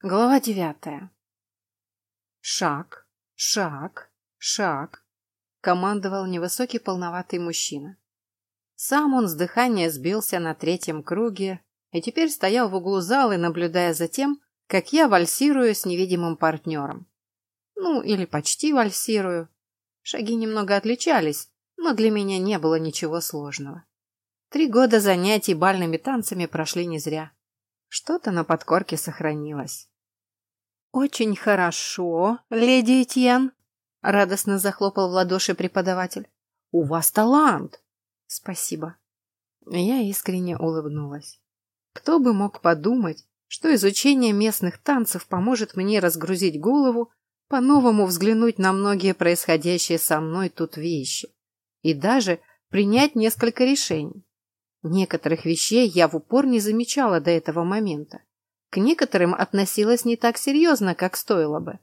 Глава девятая. Шаг, шаг, шаг, командовал невысокий полноватый мужчина. Сам он с дыхания сбился на третьем круге и теперь стоял в углу зала, наблюдая за тем, как я вальсирую с невидимым партнером. Ну, или почти вальсирую. Шаги немного отличались, но для меня не было ничего сложного. Три года занятий бальными танцами прошли не зря. Что-то на подкорке сохранилось. «Очень хорошо, леди Этьен», — радостно захлопал в ладоши преподаватель. «У вас талант!» «Спасибо». Я искренне улыбнулась. Кто бы мог подумать, что изучение местных танцев поможет мне разгрузить голову, по-новому взглянуть на многие происходящие со мной тут вещи и даже принять несколько решений. Некоторых вещей я в упор не замечала до этого момента. К некоторым относилась не так серьезно, как стоило бы.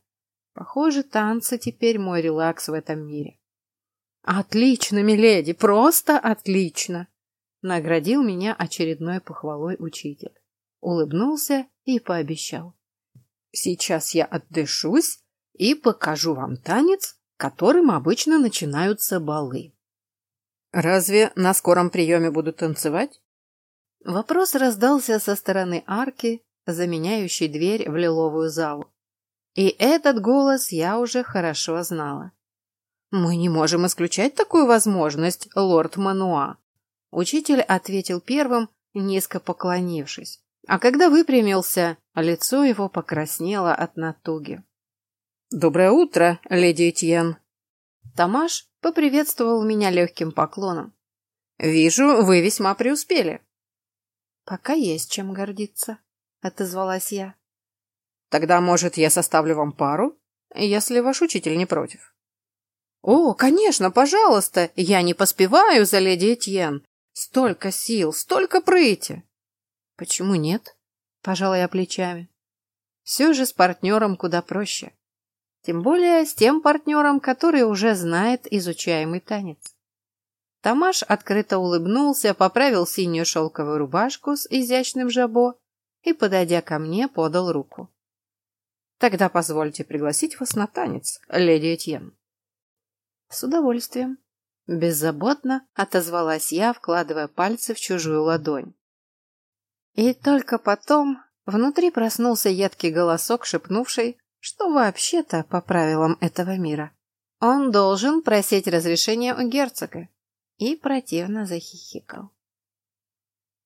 Похоже, танцы теперь мой релакс в этом мире. «Отлично, миледи, просто отлично!» Наградил меня очередной похвалой учитель. Улыбнулся и пообещал. «Сейчас я отдышусь и покажу вам танец, которым обычно начинаются балы». «Разве на скором приеме будут танцевать?» Вопрос раздался со стороны арки, заменяющей дверь в лиловую залу. И этот голос я уже хорошо знала. «Мы не можем исключать такую возможность, лорд Мануа», Учитель ответил первым, низко поклонившись. А когда выпрямился, лицо его покраснело от натуги. «Доброе утро, леди Этьен!» Тамаш поприветствовал меня легким поклоном. «Вижу, вы весьма преуспели». «Пока есть чем гордиться», — отозвалась я. «Тогда, может, я составлю вам пару, если ваш учитель не против?» «О, конечно, пожалуйста, я не поспеваю за леди Этьен. Столько сил, столько прыти. Почему нет? Пожала я плечами. Все же с партнером куда проще. Тем более с тем партнером, который уже знает изучаемый танец. Тамаш открыто улыбнулся, поправил синюю шелковую рубашку с изящным жабо и, подойдя ко мне, подал руку. «Тогда позвольте пригласить вас на танец, леди Этьен». «С удовольствием», Беззаботно отозвалась я, вкладывая пальцы в чужую ладонь. И только потом внутри проснулся едкий голосок, шепнувший, что вообще-то по правилам этого мира он должен просить разрешения у герцога, и противно захихикал.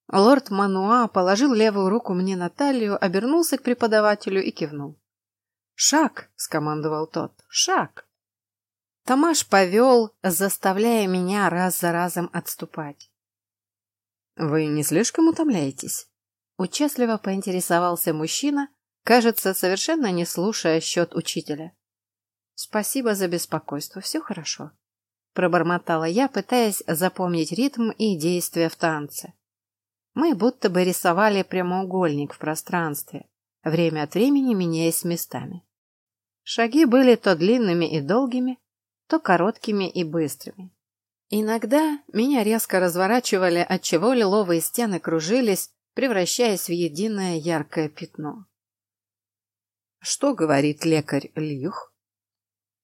Лорд Мануа положил левую руку мне на талию, обернулся к преподавателю и кивнул. «Шаг!» — скомандовал тот. «Шаг!» Тамаш повел, заставляя меня раз за разом отступать. «Вы не слишком утомляетесь?» Участливо поинтересовался мужчина, кажется, совершенно не слушая счет учителя. «Спасибо за беспокойство, все хорошо», — пробормотала я, пытаясь запомнить ритм и действия в танце. Мы будто бы рисовали прямоугольник в пространстве, время от времени меняясь местами. Шаги были то длинными и долгими, то короткими и быстрыми. Иногда меня резко разворачивали, отчего лиловые стены кружились, превращаясь в единое яркое пятно. «Что говорит лекарь Лих?»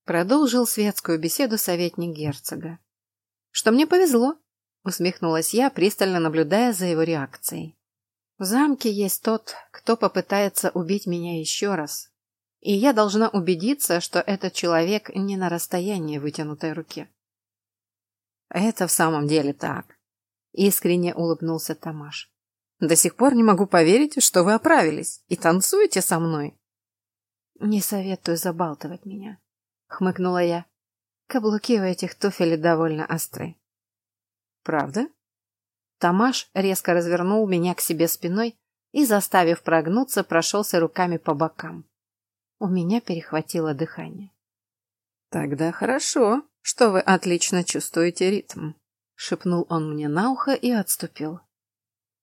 Продолжил светскую беседу советник герцога. «Что мне повезло», — усмехнулась я, пристально наблюдая за его реакцией. «В замке есть тот, кто попытается убить меня еще раз, и я должна убедиться, что этот человек не на расстоянии вытянутой руки. Это в самом деле так. Искренне улыбнулся Тамаш. До сих пор не могу поверить, что вы оправились и танцуете со мной. Не советую забалтывать меня, хмыкнула я. Каблуки у этих туфель довольно острые. Правда? Тамаш резко развернул меня к себе спиной и, заставив прогнуться, прошелся руками по бокам. У меня перехватило дыхание. «Тогда хорошо, что вы отлично чувствуете ритм», — шепнул он мне на ухо и отступил.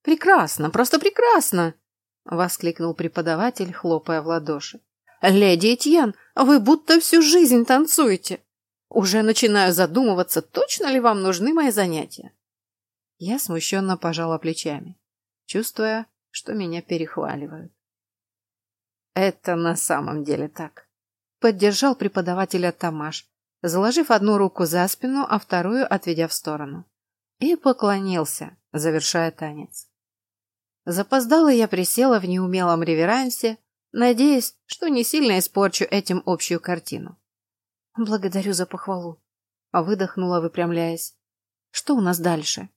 «Прекрасно, просто прекрасно!» — воскликнул преподаватель, хлопая в ладоши. «Леди Этьен, вы будто всю жизнь танцуете! Уже начинаю задумываться, точно ли вам нужны мои занятия!» Я смущенно пожала плечами, чувствуя, что меня перехваливают. Это на самом деле так. Поддержал преподавателя Тамаш, заложив одну руку за спину, а вторую отведя в сторону. И поклонился, завершая танец. Запоздала я присела в неумелом реверансе, надеясь, что не сильно испорчу этим общую картину. Благодарю за похвалу. Выдохнула, выпрямляясь. Что у нас дальше?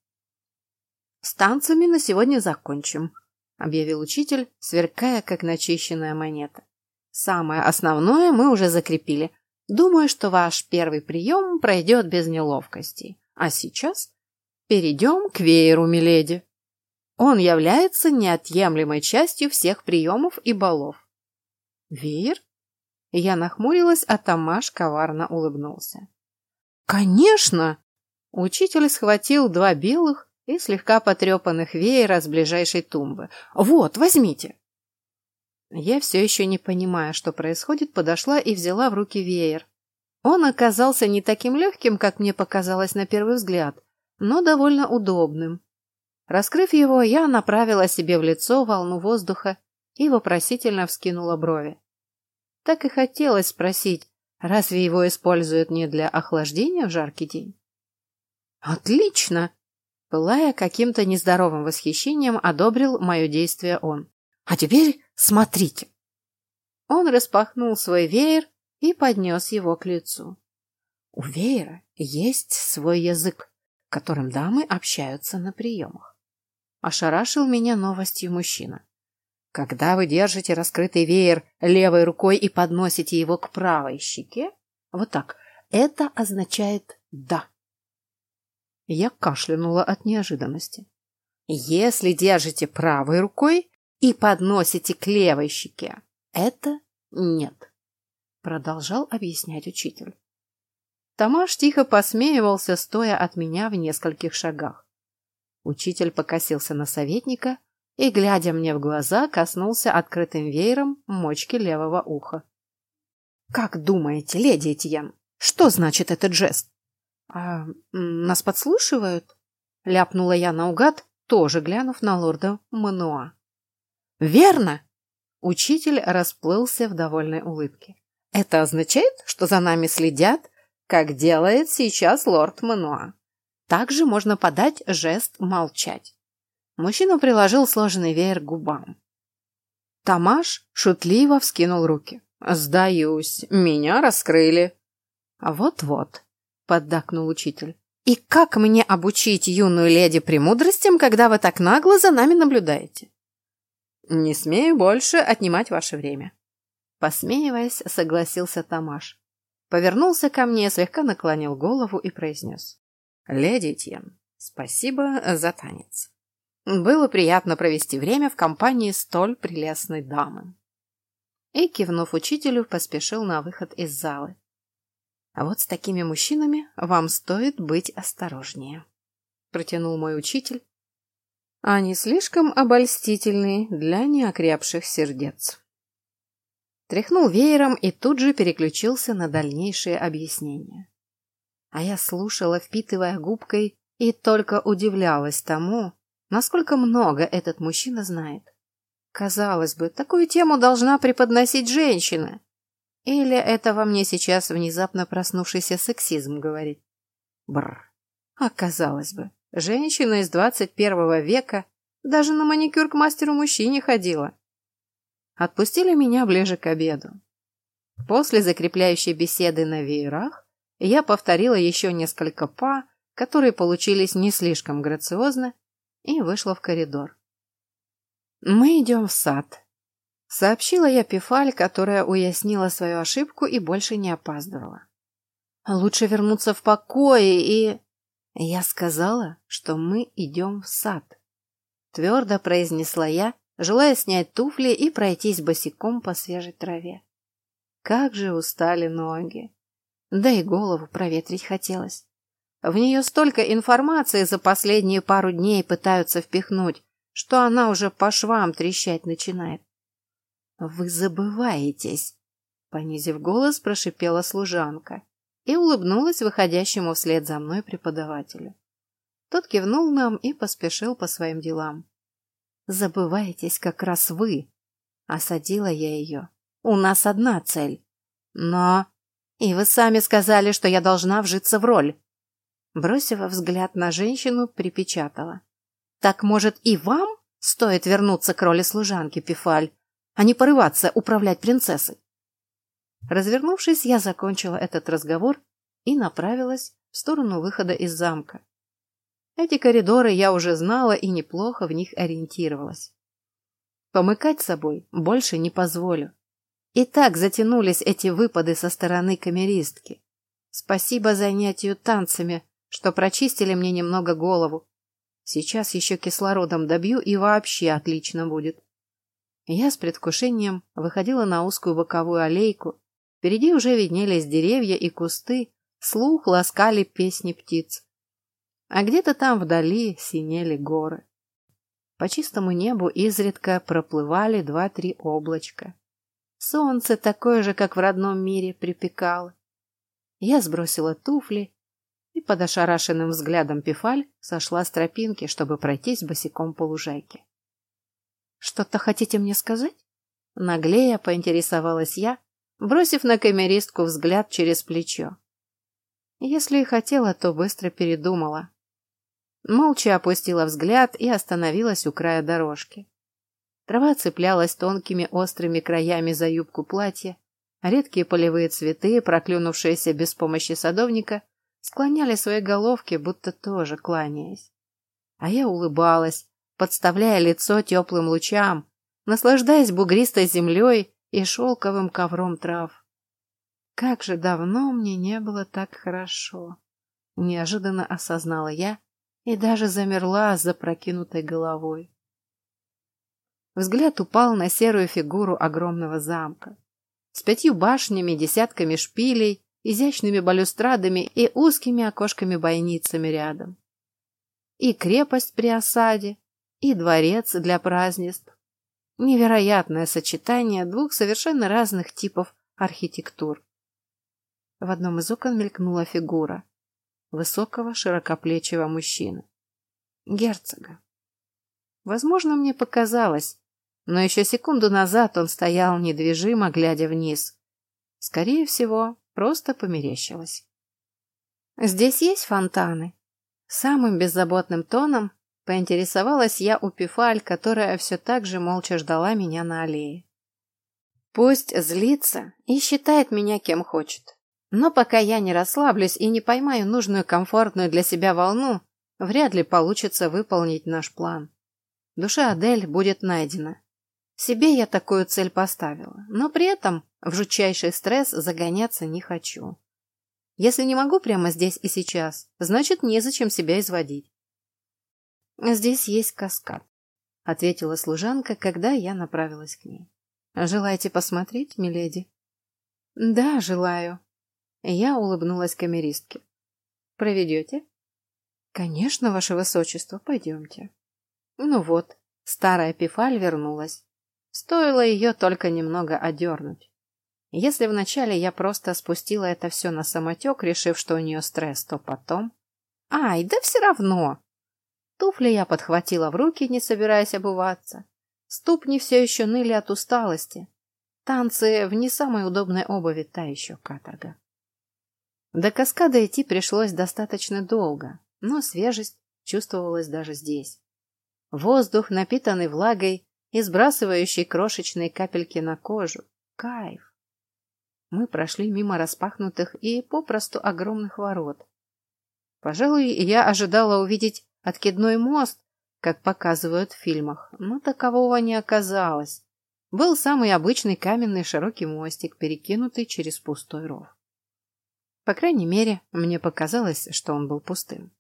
С танцами на сегодня закончим, объявил учитель, сверкая, как начищенная монета. Самое основное мы уже закрепили. Думаю, что ваш первый прием пройдет без неловкостей. А сейчас перейдем к вееру, миледи. Он является неотъемлемой частью всех приемов и балов. Веер? Я нахмурилась, а Тамаш коварно улыбнулся. Конечно! Учитель схватил два белых и слегка потрепанных веера с ближайшей тумбы. Вот, возьмите. Я все еще не понимая, что происходит, подошла и взяла в руки веер. Он оказался не таким легким, как мне показалось на первый взгляд, но довольно удобным. Раскрыв его, я направила себе в лицо волну воздуха и вопросительно вскинула брови. Так и хотелось спросить, разве его используют не для охлаждения в жаркий день? Отлично! Пылая каким-то нездоровым восхищением, одобрил мое действие он. А теперь смотрите. Он распахнул свой веер и поднес его к лицу. У веера есть свой язык, которым дамы общаются на приемах. Ошарашил меня новостью мужчина. Когда вы держите раскрытый веер левой рукой и подносите его к правой щеке, вот так, это означает «да». Я кашлянула от неожиданности. Если держите правой рукой и подносите к левой щеке, это «нет», продолжал объяснять учитель. Тамаш тихо посмеивался, стоя от меня в нескольких шагах. Учитель покосился на советника и, глядя мне в глаза, коснулся открытым веером мочки левого уха. «Как думаете, леди Этьен, что значит этот жест?» «А нас подслушивают?» — ляпнула я наугад, тоже глянув на лорда Мануа. «Верно!» — учитель расплылся в довольной улыбке. «Это означает, что за нами следят, как делает сейчас лорд Мануа. Также можно подать жест «молчать». Мужчина приложил сложенный веер к губам. Тамаш шутливо вскинул руки. «Сдаюсь, меня раскрыли». «Вот-вот», — поддакнул учитель. «И как мне обучить юную леди премудростям, когда вы так нагло за нами наблюдаете?» «Не смею больше отнимать ваше время». Посмеиваясь, согласился Тамаш. Повернулся ко мне, слегка наклонил голову и произнес. «Леди Тьен, спасибо за танец». Было приятно провести время в компании столь прелестной дамы. И, кивнув учителю, поспешил на выход из залы. А вот с такими мужчинами вам стоит быть осторожнее, протянул мой учитель. Они слишком обольстительны для неокрепших сердец. Тряхнул веером и тут же переключился на дальнейшие объяснения. А я слушала, впитывая губкой, и только удивлялась тому, насколько много этот мужчина знает. Казалось бы, такую тему должна преподносить женщина. Или это во мне сейчас внезапно проснувшийся сексизм говорит? Бррр. А казалось бы, женщина из двадцать первого века даже на маникюр к мастеру-мужчине ходила. Отпустили меня ближе к обеду. После закрепляющей беседы на веерах я повторила еще несколько па, которые получились не слишком грациозно и вышла в коридор. «Мы идем в сад», — сообщила я Пифаль, которая уяснила свою ошибку и больше не опаздывала. «Лучше вернуться в покое и...» «Я сказала, что мы идем в сад», — твердо произнесла я, желая снять туфли и пройтись босиком по свежей траве. Как же устали ноги! Да и голову проветрить хотелось. В нее столько информации за последние пару дней пытаются впихнуть, что она уже по швам трещать начинает. «Вы забываетесь», — понизив голос, прошипела служанка и улыбнулась выходящему вслед за мной преподавателю. Тот кивнул нам и поспешил по своим делам. «Забываетесь как раз вы», — осадила я ее. У нас одна цель. Но... И вы сами сказали, что я должна вжиться в роль. Бросив взгляд на женщину, припечатала. Так, может, и вам стоит вернуться к роли служанки, Пифаль, а не порываться управлять принцессой? Развернувшись, я закончила этот разговор и направилась в сторону выхода из замка. Эти коридоры я уже знала и неплохо в них ориентировалась. Помыкать собой больше не позволю. И так затянулись эти выпады со стороны камеристки. Спасибо занятию танцами, что прочистили мне немного голову. Сейчас еще кислородом добью и вообще отлично будет. Я с предвкушением выходила на узкую боковую аллейку. Впереди уже виднелись деревья и кусты, слух ласкали песни птиц а где-то там вдали синели горы. По чистому небу изредка проплывали два-три облачка. Солнце такое же, как в родном мире, припекало. Я сбросила туфли и под ошарашенным взглядом Пифаль сошла с тропинки, чтобы пройтись босиком по лужайке. «Что-то хотите мне сказать?» Наглея поинтересовалась я, бросив на камеристку взгляд через плечо. Если и хотела, то быстро передумала. Молча опустила взгляд и остановилась у края дорожки. Трава цеплялась тонкими острыми краями за юбку платья, редкие полевые цветы, проклюнувшиеся без помощи садовника, склоняли свои головки, будто тоже кланяясь. А я улыбалась, подставляя лицо теплым лучам, наслаждаясь бугристой землей и шелковым ковром трав. Как же давно мне не было так хорошо, неожиданно осознала я, и даже замерла с запрокинутой головой. Взгляд упал на серую фигуру огромного замка. С пятью башнями, десятками шпилей, изящными балюстрадами и узкими окошками-бойницами рядом. И крепость при осаде, и дворец для празднеств. Невероятное сочетание двух совершенно разных типов архитектур. В одном из окон мелькнула фигура высокого широкоплечего мужчины. Герцога. Возможно, мне показалось, но еще секунду назад он стоял недвижимо, глядя вниз. Скорее всего, просто померещилось. «Здесь есть фонтаны?» Самым беззаботным тоном поинтересовалась я у Пифаль, которая все так же молча ждала меня на аллее. Пусть злится и считает меня кем хочет. Но пока я не расслаблюсь и не поймаю нужную комфортную для себя волну, вряд ли получится выполнить наш план. Душа Адель будет найдена. Себе я такую цель поставила, но при этом в жутчайший стресс загоняться не хочу. Если не могу прямо здесь и сейчас, значит, незачем себя изводить. «Здесь есть каскад», — ответила служанка, когда я направилась к ней. «Желаете посмотреть, миледи?» «Да, желаю», я улыбнулась камеристке. «Проведете?» «Конечно, ваше высочество, пойдемте». Ну вот, старая Пифаль вернулась. Стоило ее только немного одернуть. Если вначале я просто спустила это все на самотек, решив, что у нее стресс, то потом... Ай, да все равно! Туфли я подхватила в руки, не собираясь обуваться. Ступни все еще ныли от усталости. Танцы в не самой удобной обуви та еще каторга. До каскада идти пришлось достаточно долго, но свежесть чувствовалась даже здесь. Воздух, напитанный влагой и сбрасывающий крошечные капельки на кожу. Кайф! Мы прошли мимо распахнутых и попросту огромных ворот. Пожалуй, я ожидала увидеть откидной мост, как показывают в фильмах, но такового не оказалось. Был самый обычный каменный широкий мостик, перекинутый через пустой ров. По крайней мере, мне показалось, что он был пустым.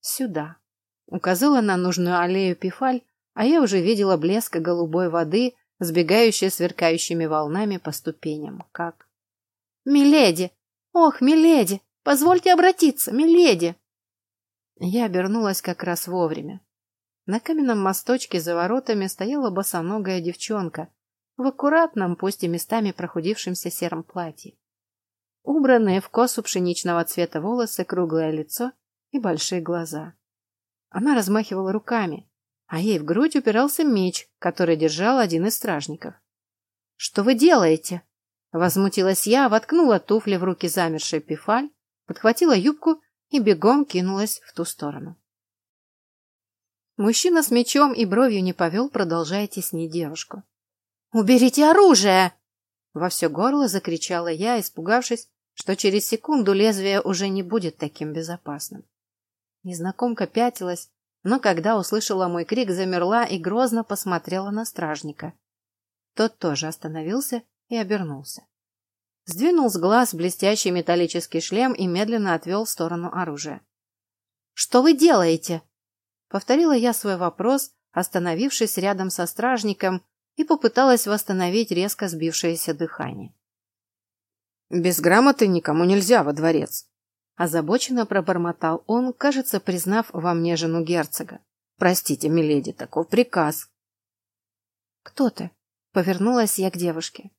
«Сюда», — указала на нужную аллею Пифаль, а я уже видела блеск голубой воды, сбегающей сверкающими волнами по ступеням, как... «Миледи! Ох, миледи! Позвольте обратиться, миледи!» Я обернулась как раз вовремя. На каменном мосточке за воротами стояла босоногая девчонка в аккуратном, пусть и местами прохудившемся сером платье убранные в косу пшеничного цвета волосы, круглое лицо и большие глаза. Она размахивала руками, а ей в грудь упирался меч, который держал один из стражников. Что вы делаете? Возмутилась я, воткнула туфли в руки замершей пифаль, подхватила юбку и бегом кинулась в ту сторону. Мужчина с мечом и бровью не повел, продолжая теснить девушку. «Уберите оружие!» Во все горло закричала я, испугавшись, что через секунду лезвие уже не будет таким безопасным. Незнакомка пятилась, но когда услышала мой крик, замерла и грозно посмотрела на стражника. Тот тоже остановился и обернулся. Сдвинул с глаз блестящий металлический шлем и медленно отвел в сторону оружия. «Что вы делаете?» Повторила я свой вопрос, остановившись рядом со стражником и попыталась восстановить резко сбившееся дыхание. «Без грамоты никому нельзя во дворец», – озабоченно пробормотал он, кажется, признав во мне жену герцога. «Простите, миледи, таков приказ». «Кто ты?» – повернулась я к девушке.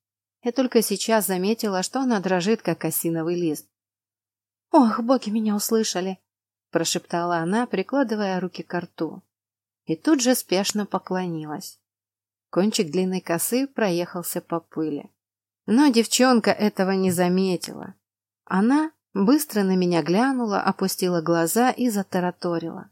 Я только сейчас заметила, что она дрожит, как осиновый лист. «Ох, боги меня услышали!» – прошептала она, прикладывая руки к рту. И тут же спешно поклонилась. Кончик длинной косы проехался по пыли. Но девчонка этого не заметила. Она быстро на меня глянула, опустила глаза и затараторила.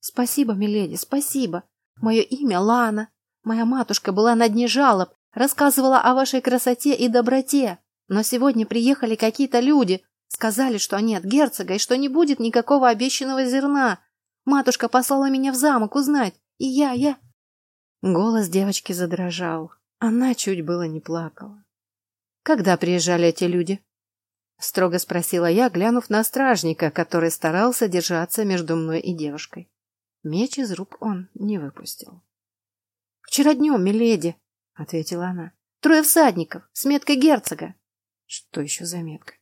«Спасибо, миледи, спасибо. Мое имя Лана. Моя матушка была на дне жалоб, рассказывала о вашей красоте и доброте. Но сегодня приехали какие-то люди, сказали, что они от герцога и что не будет никакого обещанного зерна. Матушка послала меня в замок узнать, и я, я...» Голос девочки задрожал. Она чуть было не плакала. «Когда приезжали эти люди?» Строго спросила я, глянув на стражника, который старался держаться между мной и девушкой. Меч из рук он не выпустил. «Вчера днем, миледи», — ответила она. «Трое всадников, с меткой герцога». «Что еще за метка?»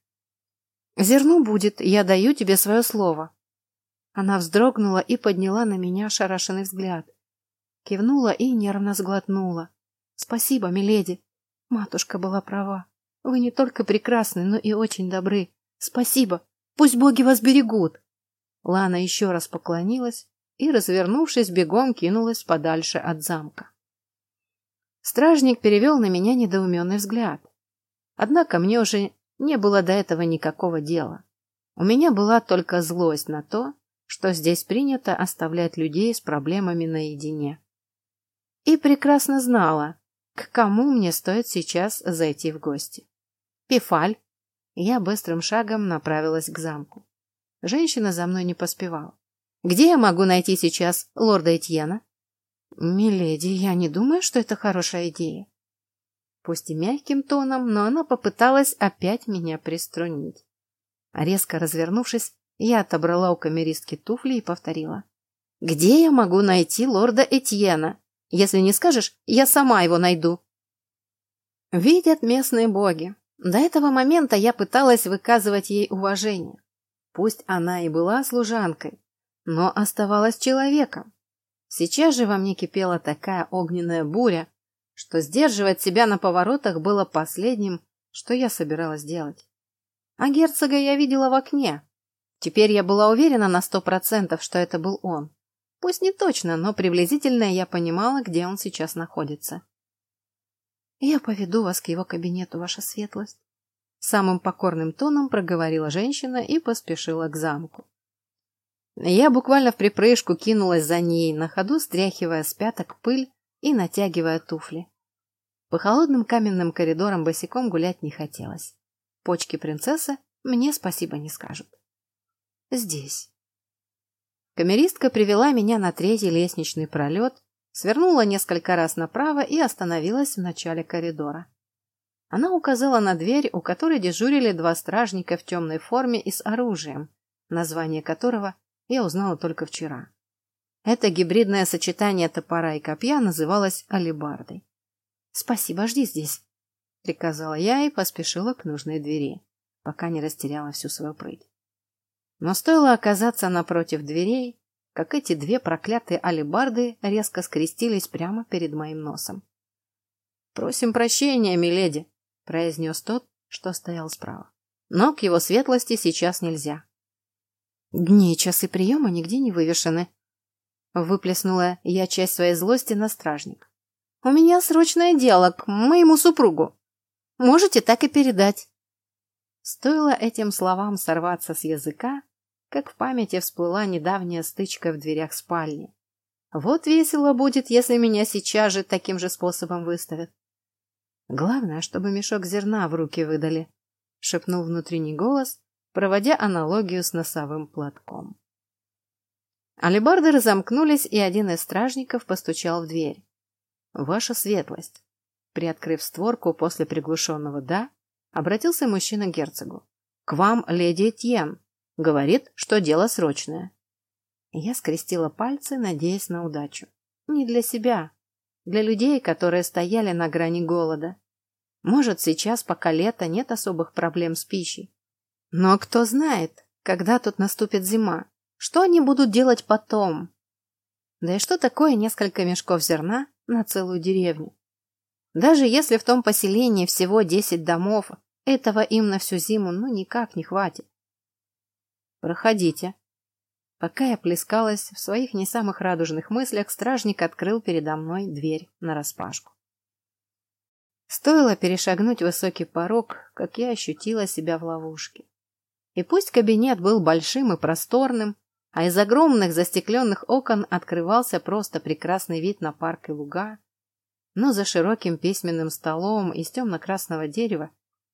«Зерно будет, я даю тебе свое слово». Она вздрогнула и подняла на меня шарашенный взгляд. Кивнула и нервно сглотнула. «Спасибо, миледи. Матушка была права. Вы не только прекрасны, но и очень добры. Спасибо. Пусть боги вас берегут. Лана еще раз поклонилась и, развернувшись, бегом кинулась подальше от замка. Стражник перевел на меня недоуменный взгляд. Однако мне уже не было до этого никакого дела. У меня была только злость на то, что здесь принято оставлять людей с проблемами наедине. И прекрасно знала, к кому мне стоит сейчас зайти в гости. Пифаль. Я быстрым шагом направилась к замку. Женщина за мной не поспевала. Где я могу найти сейчас лорда Этьена? Миледи, я не думаю, что это хорошая идея. Пусть и мягким тоном, но она попыталась опять меня приструнить. Резко развернувшись, я отобрала у камеристки туфли и повторила. «Где я могу найти лорда Этьена? Если не скажешь, я сама его найду». Видят местные боги, до этого момента я пыталась выказывать ей уважение. Пусть она и была служанкой, но оставалась человеком. Сейчас же во мне кипела такая огненная буря, что сдерживать себя на поворотах было последним, что я собиралась делать. А герцога я видела в окне. Теперь я была уверена на сто процентов, что это был он. Пусть не точно, но приблизительно я понимала, где он сейчас находится. «Я поведу вас к его кабинету, ваша светлость», — самым покорным тоном проговорила женщина и поспешила к замку. Я буквально в припрыжку кинулась за ней, на ходу стряхивая с пяток пыль и натягивая туфли. По холодным каменным коридорам босиком гулять не хотелось. Почки принцессы мне спасибо не скажут. Здесь. Камеристка привела меня на третий лестничный пролет, свернула несколько раз направо и остановилась в начале коридора. Она указала на дверь, у которой дежурили два стражника в темной форме и с оружием, название которого я узнала только вчера. Это гибридное сочетание топора и копья называлось алебардой. «Спасибо, жди здесь», — приказала я и поспешила к нужной двери, пока не растеряла всю свою прыть. Но стоило оказаться напротив дверей, как эти две проклятые алебарды резко скрестились прямо перед моим носом. «Просим прощения, миледи», — произнес тот, что стоял справа. «Но к его светлости сейчас нельзя». «Дни и часы приема нигде не вывешены», — выплеснула я часть своей злости на стражник. У меня срочное дело к моему супругу. Можете так и передать. Стоило этим словам сорваться с языка, как в памяти всплыла недавняя стычка в дверях спальни. Вот весело будет, если меня сейчас же таким же способом выставят. Главное, чтобы мешок зерна в руки выдали, шепнул внутренний голос, проводя аналогию с носовым платком. Алибарды разомкнулись, и один из стражников постучал в дверь. «Ваша светлость!» Приоткрыв створку после приглушенного «да», обратился мужчина к герцогу. «К вам леди Этьен. Говорит, что дело срочное». Я скрестила пальцы, надеясь на удачу. Не для себя, для людей, которые стояли на грани голода. Может, сейчас, пока лето, нет особых проблем с пищей. Но кто знает, когда тут наступит зима, что они будут делать потом? Да и что такое несколько мешков зерна на целую деревню? Даже если в том поселении всего десять домов, этого им на всю зиму ну никак не хватит. Проходите. Пока я плескалась в своих не самых радужных мыслях, стражник открыл передо мной дверь нараспашку. Стоило перешагнуть высокий порог, как я ощутила себя в ловушке. И пусть кабинет был большим и просторным, а из огромных застекленных окон открывался просто прекрасный вид на парк и луга, но за широким письменным столом из темно-красного дерева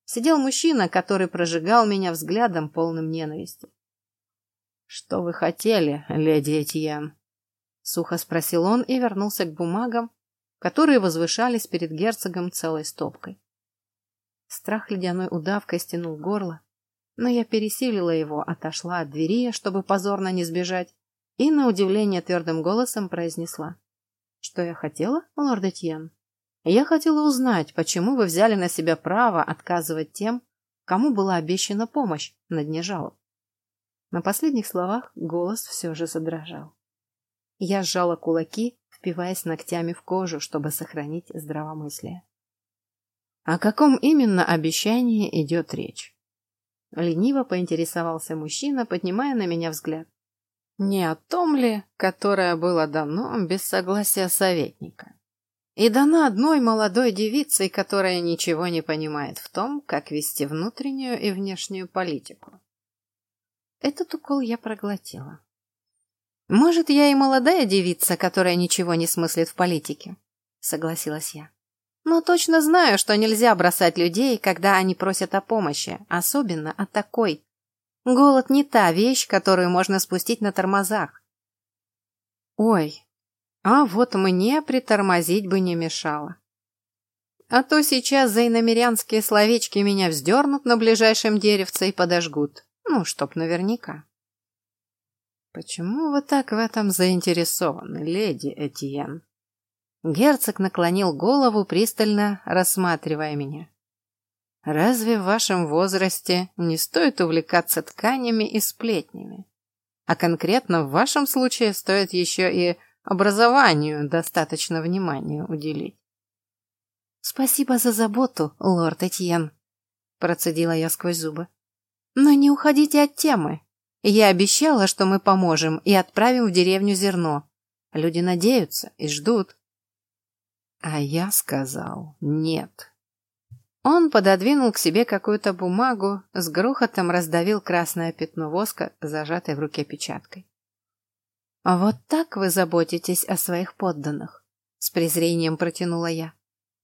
сидел мужчина, который прожигал меня взглядом полным ненависти. «Что вы хотели, леди Этьен?» — сухо спросил он и вернулся к бумагам, которые возвышались перед герцогом целой стопкой. Страх ледяной удавкой стянул горло, но я пересилила его, отошла от двери, чтобы позорно не сбежать, и, на удивление твердым голосом произнесла. Что я хотела, лорд Этьен? Я хотела узнать, почему вы взяли на себя право отказывать тем, кому была обещана помощь на дне жалоб. На последних словах голос все же задрожал. Я сжала кулаки, впиваясь ногтями в кожу, чтобы сохранить здравомыслие. О каком именно обещании идет речь? Лениво поинтересовался мужчина, поднимая на меня взгляд. Не о том ли, которое было дано без согласия советника? И дано одной молодой девицей, которая ничего не понимает в том, как вести внутреннюю и внешнюю политику. Этот укол я проглотила. Может, я и молодая девица, которая ничего не смыслит в политике, согласилась я. Но точно знаю, что нельзя бросать людей, когда они просят о помощи, особенно о такой. Голод не та вещь, которую можно спустить на тормозах. Ой, а вот мне притормозить бы не мешало. А то сейчас за иномерянские словечки меня вздернут на ближайшем деревце и подожгут. Ну, чтоб наверняка. Почему вы так в этом заинтересованы, леди Этьен? Герцог наклонил голову, пристально рассматривая меня. Разве в вашем возрасте не стоит увлекаться тканями и сплетнями? А конкретно в вашем случае стоит еще и образованию достаточно внимания уделить. Спасибо за заботу, лорд Этьен, процедила я сквозь зубы. Но не уходите от темы. Я обещала, что мы поможем и отправим в деревню зерно. Люди надеются и ждут. А я сказал нет. Он пододвинул к себе какую-то бумагу, с грохотом раздавил красное пятно воска, зажатой в руке печаткой. «А вот так вы заботитесь о своих подданных?» — с презрением протянула я.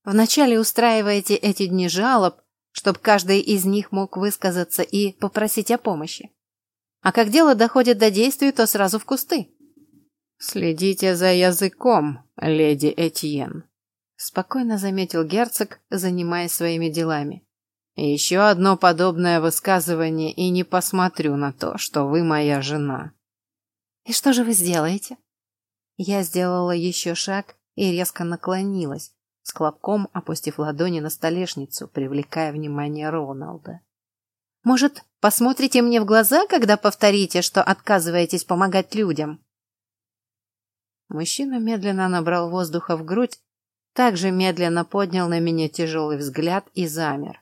«Вначале устраиваете эти дни жалоб, чтобы каждый из них мог высказаться и попросить о помощи. А как дело доходит до действий, то сразу в кусты». «Следите за языком, леди Этьен», спокойно заметил герцог, занимаясь своими делами. Еще одно подобное высказывание, и не посмотрю на то, что вы моя жена. И что же вы сделаете? Я сделала еще шаг и резко наклонилась, с клопком опустив ладони на столешницу, привлекая внимание Роналда. Может, посмотрите мне в глаза, когда повторите, что отказываетесь помогать людям? Мужчина медленно набрал воздуха в грудь также медленно поднял на меня тяжелый взгляд и замер.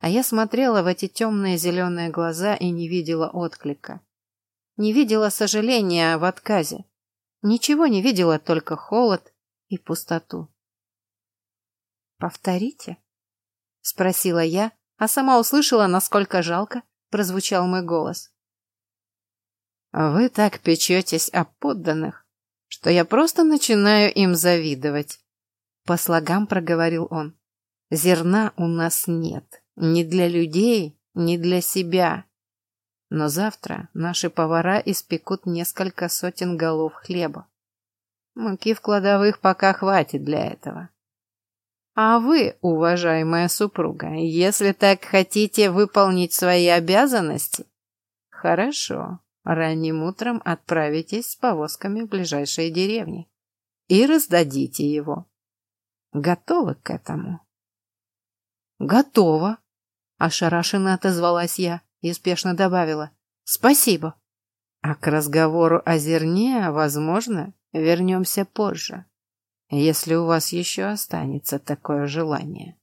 А я смотрела в эти темные зеленые глаза и не видела отклика. Не видела сожаления в отказе. Ничего не видела, только холод и пустоту. Повторите? Спросила я, а сама услышала, насколько жалко прозвучал мой голос. Вы так печетесь о подданных, что я просто начинаю им завидовать. По слогам проговорил он. Зерна у нас нет. Ни для людей, ни для себя. Но завтра наши повара испекут несколько сотен голов хлеба. Муки в кладовых пока хватит для этого. А вы, уважаемая супруга, если так хотите выполнить свои обязанности, хорошо, ранним утром отправитесь с повозками в ближайшие деревни и раздадите его. Готовы к этому? Готово, ошарашенно отозвалась я и спешно добавила. Спасибо. А к разговору о зерне, возможно, вернемся позже, если у вас еще останется такое желание.